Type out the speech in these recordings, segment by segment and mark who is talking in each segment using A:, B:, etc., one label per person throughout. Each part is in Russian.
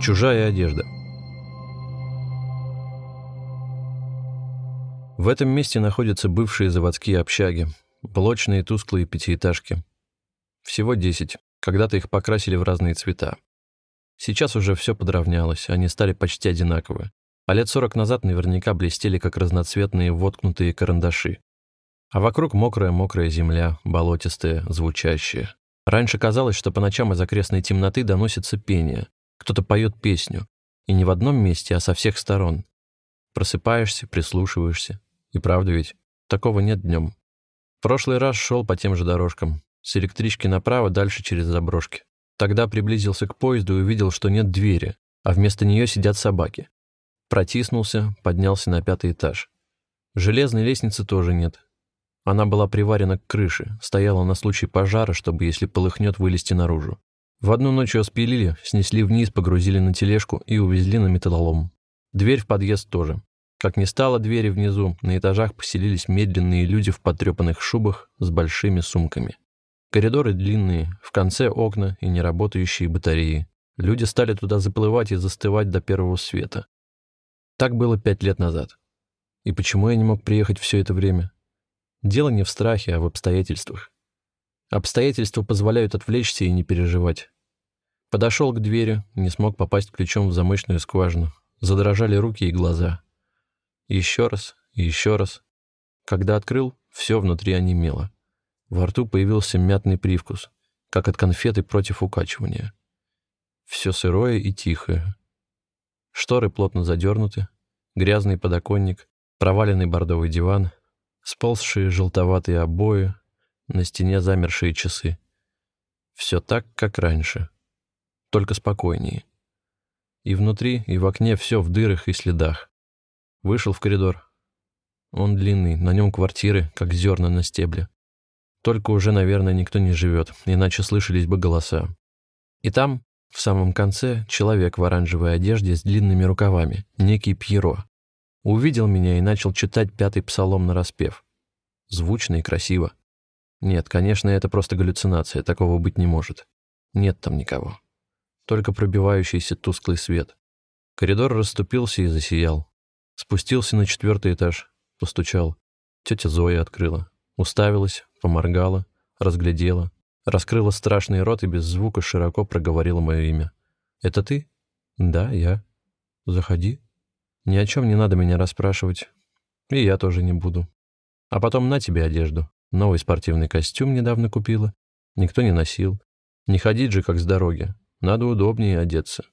A: Чужая одежда. В этом месте находятся бывшие заводские общаги, блочные тусклые пятиэтажки. Всего десять. Когда-то их покрасили в разные цвета. Сейчас уже все подровнялось, они стали почти одинаковы. А лет сорок назад наверняка блестели, как разноцветные воткнутые карандаши. А вокруг мокрая-мокрая земля, болотистая, звучащая. Раньше казалось, что по ночам из окрестной темноты доносится пение. Кто-то поет песню. И не в одном месте, а со всех сторон. Просыпаешься, прислушиваешься. И правда ведь, такого нет днем. Прошлый раз шел по тем же дорожкам. С электрички направо, дальше через заброшки. Тогда приблизился к поезду и увидел, что нет двери, а вместо нее сидят собаки. Протиснулся, поднялся на пятый этаж. Железной лестницы тоже нет. Она была приварена к крыше, стояла на случай пожара, чтобы, если полыхнет, вылезти наружу. В одну ночь ее спилили, снесли вниз, погрузили на тележку и увезли на металлолом. Дверь в подъезд тоже. Как не стало двери внизу, на этажах поселились медленные люди в потрепанных шубах с большими сумками. Коридоры длинные, в конце окна и неработающие батареи. Люди стали туда заплывать и застывать до первого света. Так было пять лет назад. И почему я не мог приехать все это время? Дело не в страхе, а в обстоятельствах. Обстоятельства позволяют отвлечься и не переживать. Подошел к двери, не смог попасть ключом в замочную скважину. Задрожали руки и глаза. Еще раз еще раз. Когда открыл, все внутри онемело. Во рту появился мятный привкус, как от конфеты против укачивания. Все сырое и тихое. Шторы плотно задернуты, грязный подоконник, проваленный бордовый диван — Сползшие желтоватые обои, на стене замершие часы. Все так, как раньше, только спокойнее. И внутри, и в окне все в дырах и следах. Вышел в коридор. Он длинный, на нем квартиры, как зерна на стебле. Только уже, наверное, никто не живет, иначе слышались бы голоса. И там, в самом конце, человек в оранжевой одежде с длинными рукавами, некий Пьеро. Увидел меня и начал читать пятый псалом на распев. Звучно и красиво. Нет, конечно, это просто галлюцинация, такого быть не может. Нет там никого. Только пробивающийся тусклый свет. Коридор расступился и засиял. Спустился на четвертый этаж, постучал. Тетя Зоя открыла. Уставилась, поморгала, разглядела, раскрыла страшный рот и без звука широко проговорила мое имя. «Это ты?» «Да, я». «Заходи». Ни о чем не надо меня расспрашивать. И я тоже не буду. А потом на тебе одежду. Новый спортивный костюм недавно купила. Никто не носил. Не ходить же, как с дороги. Надо удобнее одеться.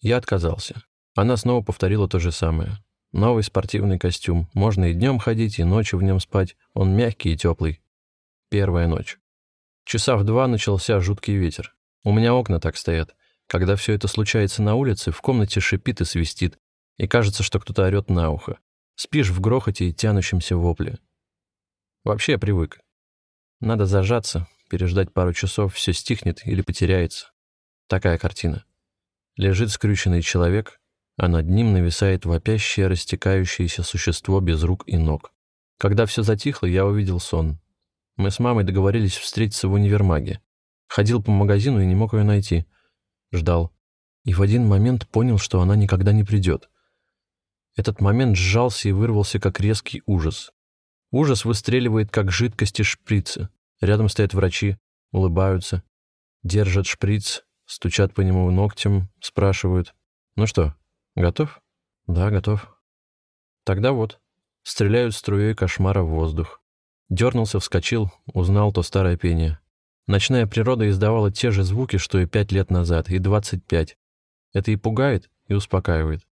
A: Я отказался. Она снова повторила то же самое. Новый спортивный костюм. Можно и днем ходить, и ночью в нем спать. Он мягкий и теплый. Первая ночь. Часа в два начался жуткий ветер. У меня окна так стоят. Когда все это случается на улице, в комнате шипит и свистит, и кажется, что кто-то орет на ухо. Спишь в грохоте и тянущемся вопле. Вообще привык. Надо зажаться, переждать пару часов, все стихнет или потеряется. Такая картина. Лежит скрюченный человек, а над ним нависает вопящее, растекающееся существо без рук и ног. Когда все затихло, я увидел сон. Мы с мамой договорились встретиться в универмаге. Ходил по магазину и не мог ее найти. Ждал. И в один момент понял, что она никогда не придет. Этот момент сжался и вырвался, как резкий ужас. Ужас выстреливает, как жидкость из шприца. Рядом стоят врачи, улыбаются, держат шприц, стучат по нему ногтем, спрашивают. «Ну что, готов?» «Да, готов». Тогда вот. Стреляют струей кошмара в воздух. Дернулся, вскочил, узнал то старое пение. Ночная природа издавала те же звуки, что и пять лет назад, и двадцать пять. Это и пугает, и успокаивает.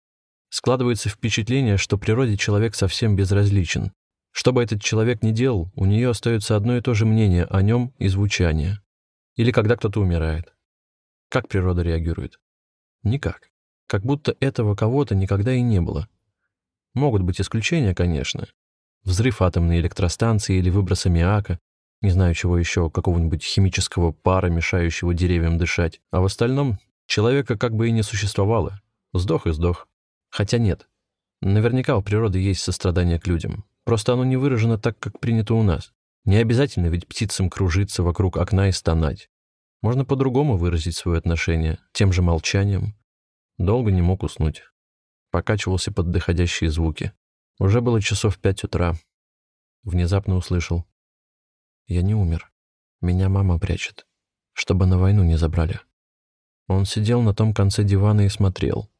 A: Складывается впечатление, что природе человек совсем безразличен. Что бы этот человек ни делал, у нее остается одно и то же мнение о нем и звучание. Или когда кто-то умирает. Как природа реагирует? Никак. Как будто этого кого-то никогда и не было. Могут быть исключения, конечно. Взрыв атомной электростанции или выброс аммиака, не знаю чего еще, какого-нибудь химического пара, мешающего деревьям дышать. А в остальном человека как бы и не существовало. Сдох и сдох. Хотя нет. Наверняка у природы есть сострадание к людям. Просто оно не выражено так, как принято у нас. Не обязательно ведь птицам кружиться вокруг окна и стонать. Можно по-другому выразить свое отношение, тем же молчанием. Долго не мог уснуть. Покачивался под доходящие звуки. Уже было часов пять утра. Внезапно услышал. Я не умер. Меня мама прячет. Чтобы на войну не забрали. Он сидел на том конце дивана и смотрел.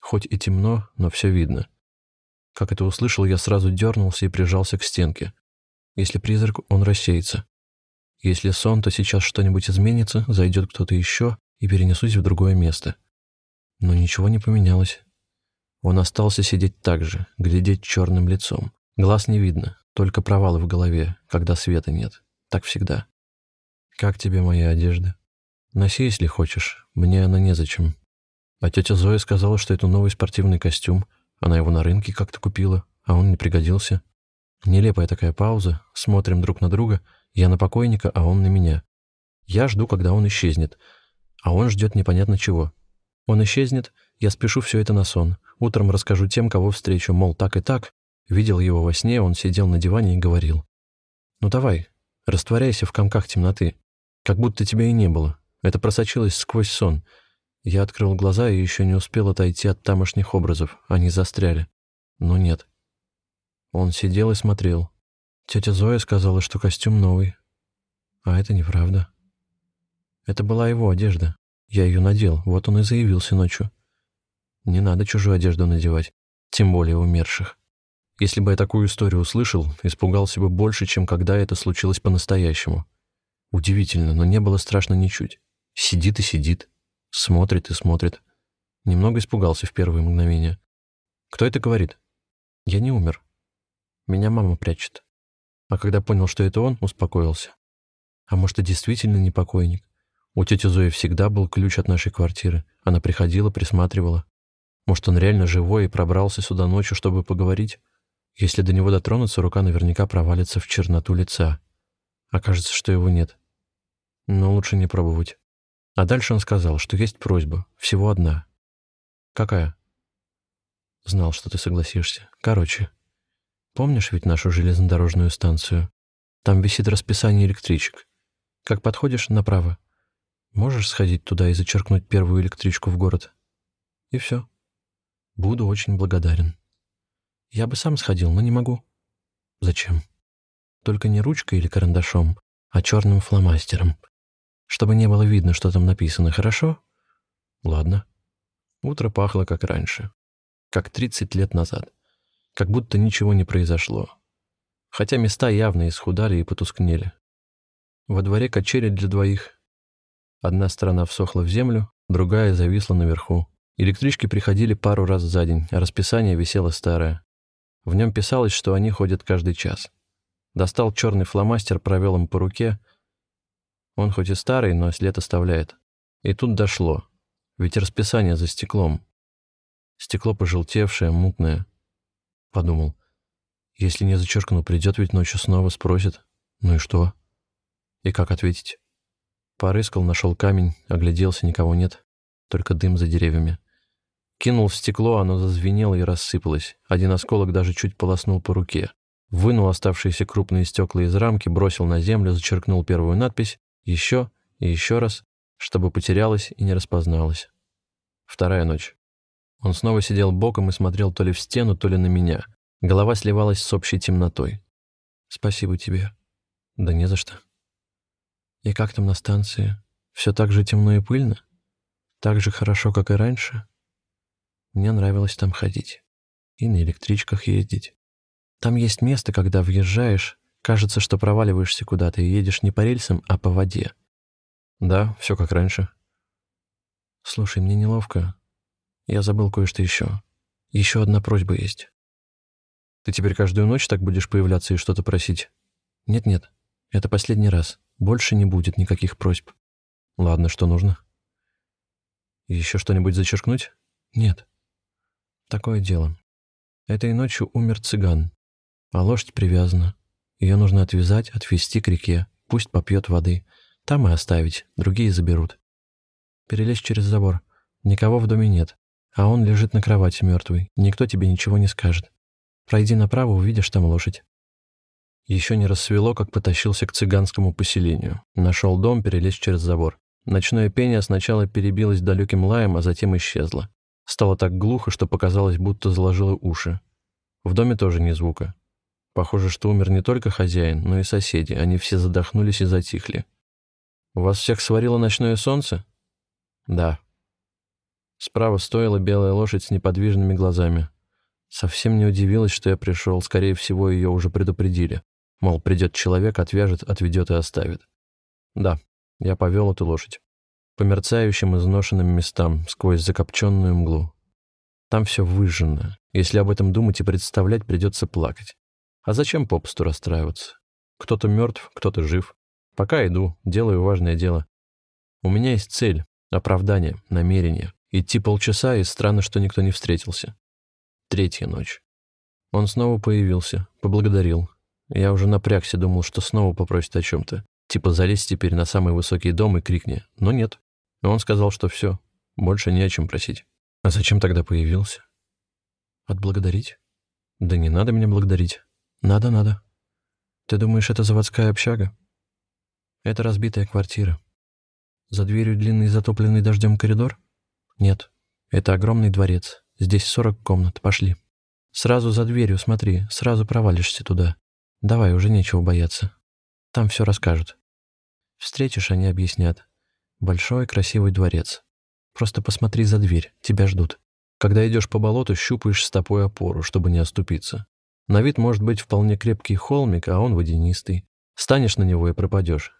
A: Хоть и темно, но все видно. Как это услышал, я сразу дернулся и прижался к стенке. Если призрак, он рассеется. Если сон, то сейчас что-нибудь изменится, зайдет кто-то еще, и перенесусь в другое место. Но ничего не поменялось. Он остался сидеть так же, глядеть черным лицом. Глаз не видно, только провалы в голове, когда света нет. Так всегда. «Как тебе моя одежда?» «Носи, если хочешь. Мне она незачем. А тетя Зоя сказала, что это новый спортивный костюм. Она его на рынке как-то купила, а он не пригодился. Нелепая такая пауза. Смотрим друг на друга. Я на покойника, а он на меня. Я жду, когда он исчезнет. А он ждет непонятно чего. Он исчезнет, я спешу все это на сон. Утром расскажу тем, кого встречу, мол, так и так. Видел его во сне, он сидел на диване и говорил. «Ну давай, растворяйся в комках темноты. Как будто тебя и не было. Это просочилось сквозь сон. Я открыл глаза и еще не успел отойти от тамошних образов. Они застряли. Но нет. Он сидел и смотрел. Тетя Зоя сказала, что костюм новый. А это неправда. Это была его одежда. Я ее надел, вот он и заявился ночью. Не надо чужую одежду надевать, тем более умерших. Если бы я такую историю услышал, испугался бы больше, чем когда это случилось по-настоящему. Удивительно, но не было страшно ничуть. Сидит и сидит, смотрит и смотрит. Немного испугался в первые мгновения. Кто это говорит? Я не умер. Меня мама прячет. А когда понял, что это он, успокоился. А может, и действительно не покойник? У тети Зои всегда был ключ от нашей квартиры. Она приходила, присматривала. Может, он реально живой и пробрался сюда ночью, чтобы поговорить? Если до него дотронуться, рука наверняка провалится в черноту лица. Окажется, что его нет. Но лучше не пробовать. А дальше он сказал, что есть просьба, всего одна. Какая? Знал, что ты согласишься. Короче, помнишь ведь нашу железнодорожную станцию? Там висит расписание электричек. Как подходишь, направо. Можешь сходить туда и зачеркнуть первую электричку в город? И все. Буду очень благодарен. Я бы сам сходил, но не могу. Зачем? Только не ручкой или карандашом, а черным фломастером чтобы не было видно, что там написано, хорошо? Ладно. Утро пахло, как раньше. Как 30 лет назад. Как будто ничего не произошло. Хотя места явно исхудали и потускнели. Во дворе качели для двоих. Одна сторона всохла в землю, другая зависла наверху. Электрички приходили пару раз за день, а расписание висело старое. В нем писалось, что они ходят каждый час. Достал черный фломастер, провел им по руке — он хоть и старый, но след оставляет. И тут дошло. Ведь расписание за стеклом. Стекло пожелтевшее, мутное. Подумал. Если не зачеркну, придет ведь ночью снова, спросит. Ну и что? И как ответить? Порыскал, нашел камень, огляделся, никого нет. Только дым за деревьями. Кинул в стекло, оно зазвенело и рассыпалось. Один осколок даже чуть полоснул по руке. Вынул оставшиеся крупные стекла из рамки, бросил на землю, зачеркнул первую надпись еще и еще раз, чтобы потерялась и не распозналась. Вторая ночь. Он снова сидел боком и смотрел то ли в стену, то ли на меня. Голова сливалась с общей темнотой. «Спасибо тебе». «Да не за что». «И как там на станции? Все так же темно и пыльно? Так же хорошо, как и раньше?» Мне нравилось там ходить. И на электричках ездить. Там есть место, когда въезжаешь, Кажется, что проваливаешься куда-то и едешь не по рельсам, а по воде. Да, все как раньше. Слушай, мне неловко. Я забыл кое-что еще. Еще одна просьба есть. Ты теперь каждую ночь так будешь появляться и что-то просить? Нет-нет, это последний раз. Больше не будет никаких просьб. Ладно, что нужно? Еще что-нибудь зачеркнуть? Нет. Такое дело. Этой ночью умер цыган, а лошадь привязана. Ее нужно отвязать, отвезти к реке. Пусть попьет воды. Там и оставить, другие заберут. Перелезь через забор. Никого в доме нет. А он лежит на кровати мертвый. Никто тебе ничего не скажет. Пройди направо, увидишь там лошадь. Еще не рассвело, как потащился к цыганскому поселению. Нашел дом, перелез через забор. Ночное пение сначала перебилось далеким лаем, а затем исчезло. Стало так глухо, что показалось, будто заложило уши. В доме тоже ни звука. Похоже, что умер не только хозяин, но и соседи. Они все задохнулись и затихли. «У вас всех сварило ночное солнце?» «Да». Справа стояла белая лошадь с неподвижными глазами. Совсем не удивилась, что я пришел. Скорее всего, ее уже предупредили. Мол, придет человек, отвяжет, отведет и оставит. Да, я повел эту лошадь по мерцающим изношенным местам сквозь закопченную мглу. Там все выжжено. Если об этом думать и представлять, придется плакать. А зачем попусту расстраиваться? Кто-то мертв, кто-то жив. Пока иду, делаю важное дело. У меня есть цель, оправдание, намерение. Идти полчаса, и странно, что никто не встретился. Третья ночь. Он снова появился, поблагодарил. Я уже напрягся, думал, что снова попросит о чем-то. Типа залезь теперь на самый высокий дом и крикни. Но нет. Он сказал, что все, больше не о чем просить. А зачем тогда появился? Отблагодарить? Да не надо меня благодарить. Надо, надо. Ты думаешь, это заводская общага? Это разбитая квартира. За дверью длинный затопленный дождем коридор? Нет. Это огромный дворец. Здесь сорок комнат. Пошли. Сразу за дверью, смотри, сразу провалишься туда. Давай, уже нечего бояться. Там все расскажут. Встретишь, они объяснят. Большой красивый дворец. Просто посмотри за дверь, тебя ждут. Когда идешь по болоту, щупаешь стопой опору, чтобы не оступиться. На вид может быть вполне крепкий холмик, а он водянистый. Станешь на него и пропадешь.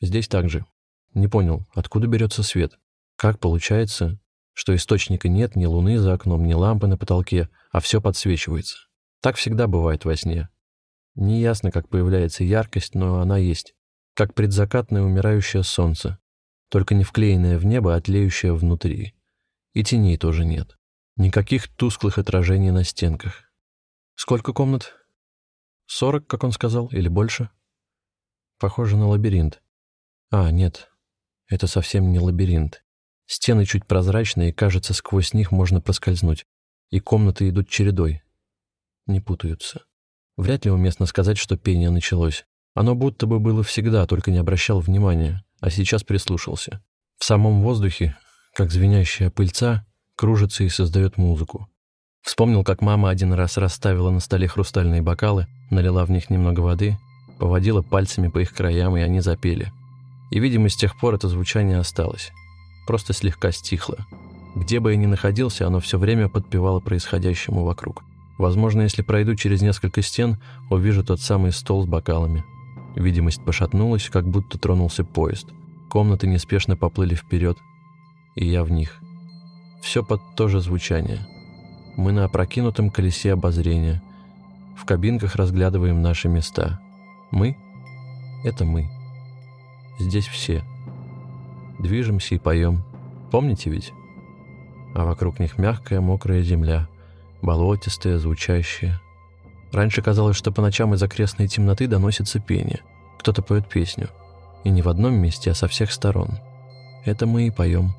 A: Здесь также. Не понял, откуда берется свет? Как получается, что источника нет, ни луны за окном, ни лампы на потолке, а все подсвечивается? Так всегда бывает во сне. Неясно, как появляется яркость, но она есть. Как предзакатное умирающее солнце только не вклеенная в небо, а тлеющая внутри. И теней тоже нет. Никаких тусклых отражений на стенках. Сколько комнат? Сорок, как он сказал, или больше? Похоже на лабиринт. А, нет, это совсем не лабиринт. Стены чуть прозрачные, и, кажется, сквозь них можно проскользнуть. И комнаты идут чередой. Не путаются. Вряд ли уместно сказать, что пение началось. Оно будто бы было всегда, только не обращал внимания а сейчас прислушался. В самом воздухе, как звенящая пыльца, кружится и создает музыку. Вспомнил, как мама один раз расставила на столе хрустальные бокалы, налила в них немного воды, поводила пальцами по их краям, и они запели. И, видимо, с тех пор это звучание осталось. Просто слегка стихло. Где бы я ни находился, оно все время подпевало происходящему вокруг. Возможно, если пройду через несколько стен, увижу тот самый стол с бокалами. Видимость пошатнулась, как будто тронулся поезд. Комнаты неспешно поплыли вперед, и я в них. Все под то же звучание. Мы на опрокинутом колесе обозрения. В кабинках разглядываем наши места. Мы — это мы. Здесь все. Движемся и поем. Помните ведь? А вокруг них мягкая, мокрая земля, болотистая, звучащая — Раньше казалось, что по ночам из окрестной темноты доносится пение. Кто-то поет песню. И не в одном месте, а со всех сторон. Это мы и поем.